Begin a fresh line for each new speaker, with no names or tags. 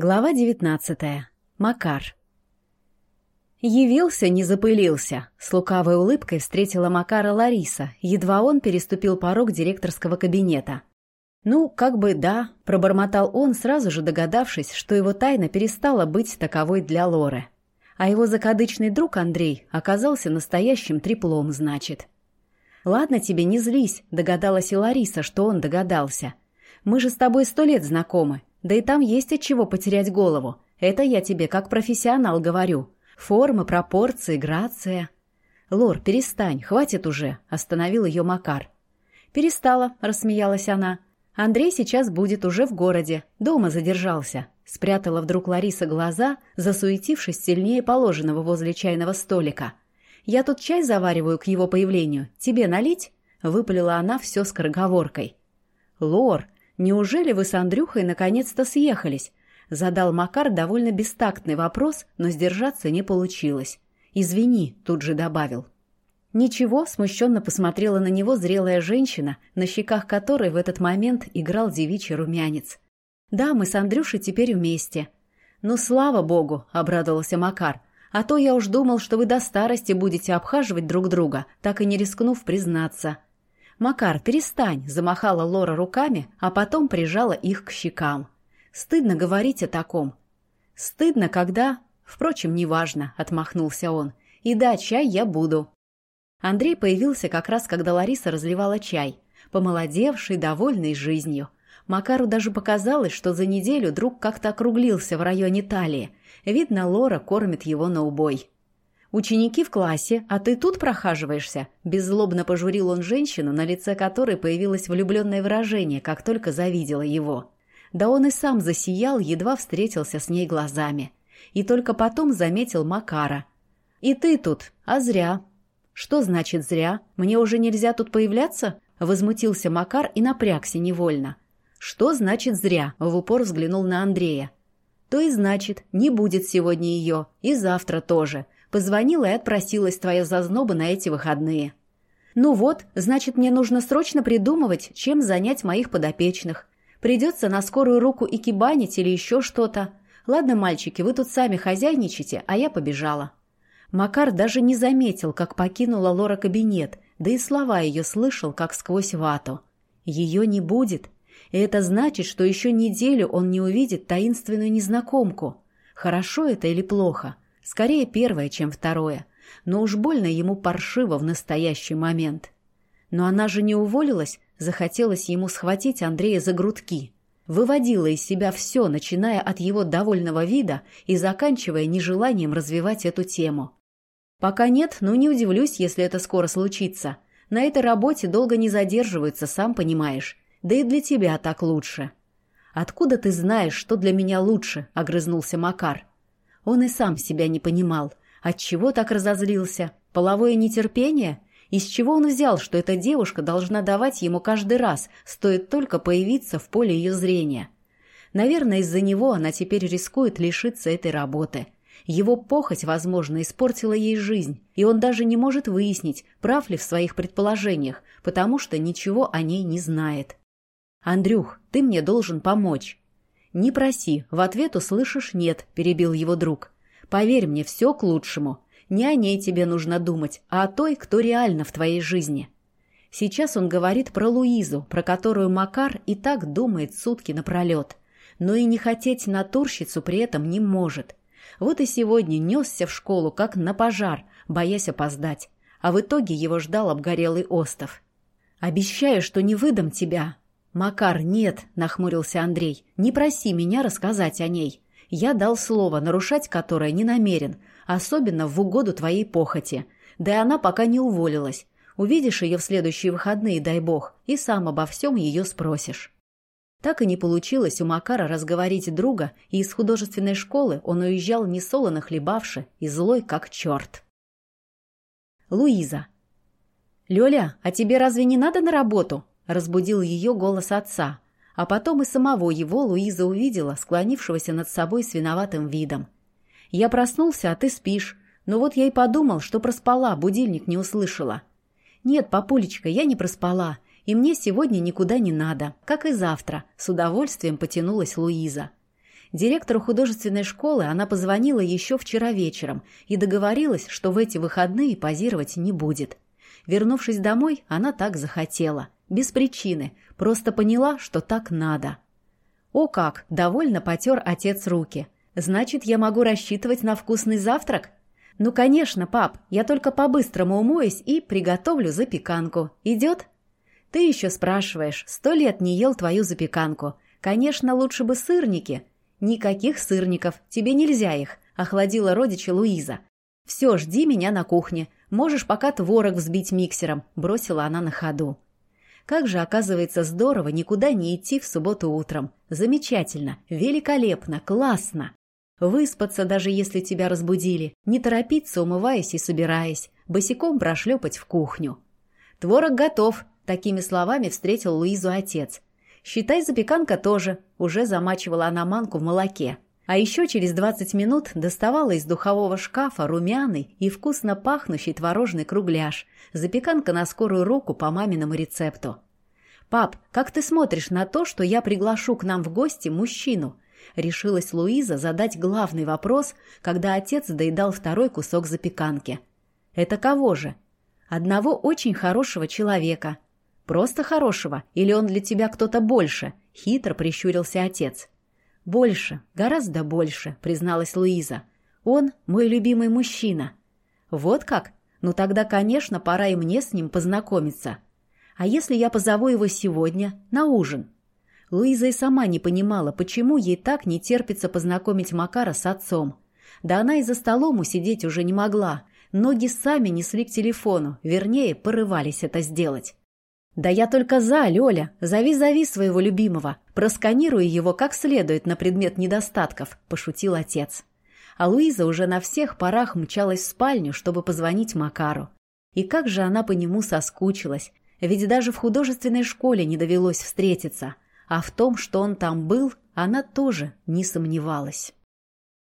Глава девятнадцатая. Макар. Явился, не запылился. С лукавой улыбкой встретила Макара Лариса, едва он переступил порог директорского кабинета. «Ну, как бы да», – пробормотал он, сразу же догадавшись, что его тайна перестала быть таковой для Лоры. А его закадычный друг Андрей оказался настоящим триплом, значит. «Ладно тебе, не злись», – догадалась и Лариса, что он догадался. «Мы же с тобой сто лет знакомы, да и там есть от чего потерять голову. Это я тебе как профессионал говорю. Формы, пропорции, грация. Лор, перестань, хватит уже, остановил ее Макар. Перестала, рассмеялась она. Андрей сейчас будет уже в городе, дома задержался. Спрятала вдруг Лариса глаза, засуетившись сильнее положенного возле чайного столика. «Я тут чай завариваю к его появлению. Тебе налить?» Выпалила она все скороговоркой. «Лор, «Неужели вы с Андрюхой наконец-то съехались?» Задал Макар довольно бестактный вопрос, но сдержаться не получилось. «Извини», — тут же добавил. Ничего, смущенно посмотрела на него зрелая женщина, на щеках которой в этот момент играл девичий румянец. «Да, мы с Андрюшей теперь вместе». «Ну, слава богу», — обрадовался Макар. «А то я уж думал, что вы до старости будете обхаживать друг друга, так и не рискнув признаться». «Макар, перестань!» – замахала Лора руками, а потом прижала их к щекам. «Стыдно говорить о таком». «Стыдно, когда...» «Впрочем, неважно», – отмахнулся он. «И да, чай я буду». Андрей появился как раз, когда Лариса разливала чай, помолодевший, довольный жизнью. Макару даже показалось, что за неделю друг как-то округлился в районе талии. Видно, Лора кормит его на убой. «Ученики в классе, а ты тут прохаживаешься?» Беззлобно пожурил он женщину, на лице которой появилось влюбленное выражение, как только завидела его. Да он и сам засиял, едва встретился с ней глазами. И только потом заметил Макара. «И ты тут, а зря». «Что значит зря? Мне уже нельзя тут появляться?» Возмутился Макар и напрягся невольно. «Что значит зря?» — в упор взглянул на Андрея. «То и значит, не будет сегодня ее, и завтра тоже», Позвонила и отпросилась твоя зазноба на эти выходные. Ну вот, значит, мне нужно срочно придумывать, чем занять моих подопечных. Придется на скорую руку и кибанить или еще что-то. Ладно, мальчики, вы тут сами хозяйничайте, а я побежала. Макар даже не заметил, как покинула Лора кабинет, да и слова ее слышал, как сквозь вату. Ее не будет. И это значит, что еще неделю он не увидит таинственную незнакомку. Хорошо это или плохо? — Скорее первое, чем второе. Но уж больно ему паршиво в настоящий момент. Но она же не уволилась, захотелось ему схватить Андрея за грудки. Выводила из себя все, начиная от его довольного вида и заканчивая нежеланием развивать эту тему. Пока нет, но не удивлюсь, если это скоро случится. На этой работе долго не задерживаются, сам понимаешь. Да и для тебя так лучше. «Откуда ты знаешь, что для меня лучше?» — огрызнулся Макар. Он и сам себя не понимал. Отчего так разозлился? Половое нетерпение? Из чего он взял, что эта девушка должна давать ему каждый раз, стоит только появиться в поле ее зрения? Наверное, из-за него она теперь рискует лишиться этой работы. Его похоть, возможно, испортила ей жизнь, и он даже не может выяснить, прав ли в своих предположениях, потому что ничего о ней не знает. «Андрюх, ты мне должен помочь. «Не проси, в ответ услышишь «нет», — перебил его друг. «Поверь мне, все к лучшему. Не о ней тебе нужно думать, а о той, кто реально в твоей жизни». Сейчас он говорит про Луизу, про которую Макар и так думает сутки напролет. Но и не хотеть натурщицу при этом не может. Вот и сегодня несся в школу, как на пожар, боясь опоздать. А в итоге его ждал обгорелый остов. «Обещаю, что не выдам тебя», «Макар, нет», — нахмурился Андрей, — «не проси меня рассказать о ней. Я дал слово, нарушать которое не намерен, особенно в угоду твоей похоти. Да и она пока не уволилась. Увидишь ее в следующие выходные, дай бог, и сам обо всем ее спросишь». Так и не получилось у Макара разговорить друга, и из художественной школы он уезжал несолоно хлебавши и злой как черт. Луиза. «Лёля, а тебе разве не надо на работу?» Разбудил ее голос отца, а потом и самого его Луиза увидела, склонившегося над собой с виноватым видом. «Я проснулся, а ты спишь. Но вот я и подумал, что проспала, будильник не услышала». «Нет, папулечка, я не проспала, и мне сегодня никуда не надо, как и завтра», — с удовольствием потянулась Луиза. Директору художественной школы она позвонила еще вчера вечером и договорилась, что в эти выходные позировать не будет. Вернувшись домой, она так захотела. Без причины. Просто поняла, что так надо. О как! Довольно потер отец руки. Значит, я могу рассчитывать на вкусный завтрак? Ну, конечно, пап. Я только по-быстрому умоюсь и приготовлю запеканку. Идет? Ты еще спрашиваешь. Сто лет не ел твою запеканку. Конечно, лучше бы сырники. Никаких сырников. Тебе нельзя их. Охладила родича Луиза. Все, жди меня на кухне. Можешь пока творог взбить миксером. Бросила она на ходу. Как же, оказывается, здорово никуда не идти в субботу утром. Замечательно, великолепно, классно. Выспаться, даже если тебя разбудили, не торопиться, умываясь и собираясь, босиком прошлепать в кухню. «Творог готов», — такими словами встретил Луизу отец. «Считай, запеканка тоже», — уже замачивала она манку в молоке. А еще через 20 минут доставала из духового шкафа румяный и вкусно пахнущий творожный кругляш. Запеканка на скорую руку по маминому рецепту. «Пап, как ты смотришь на то, что я приглашу к нам в гости мужчину?» Решилась Луиза задать главный вопрос, когда отец доедал второй кусок запеканки. «Это кого же?» «Одного очень хорошего человека». «Просто хорошего? Или он для тебя кто-то больше?» Хитро прищурился отец. «Больше, гораздо больше», — призналась Луиза. «Он мой любимый мужчина». «Вот как? Ну тогда, конечно, пора и мне с ним познакомиться. А если я позову его сегодня на ужин?» Луиза и сама не понимала, почему ей так не терпится познакомить Макара с отцом. Да она и за столом усидеть уже не могла. Ноги сами несли к телефону, вернее, порывались это сделать. «Да я только за, Лёля. Зови-зови своего любимого. Просканируй его как следует на предмет недостатков», – пошутил отец. А Луиза уже на всех парах мчалась в спальню, чтобы позвонить Макару. И как же она по нему соскучилась. Ведь даже в художественной школе не довелось встретиться. А в том, что он там был, она тоже не сомневалась.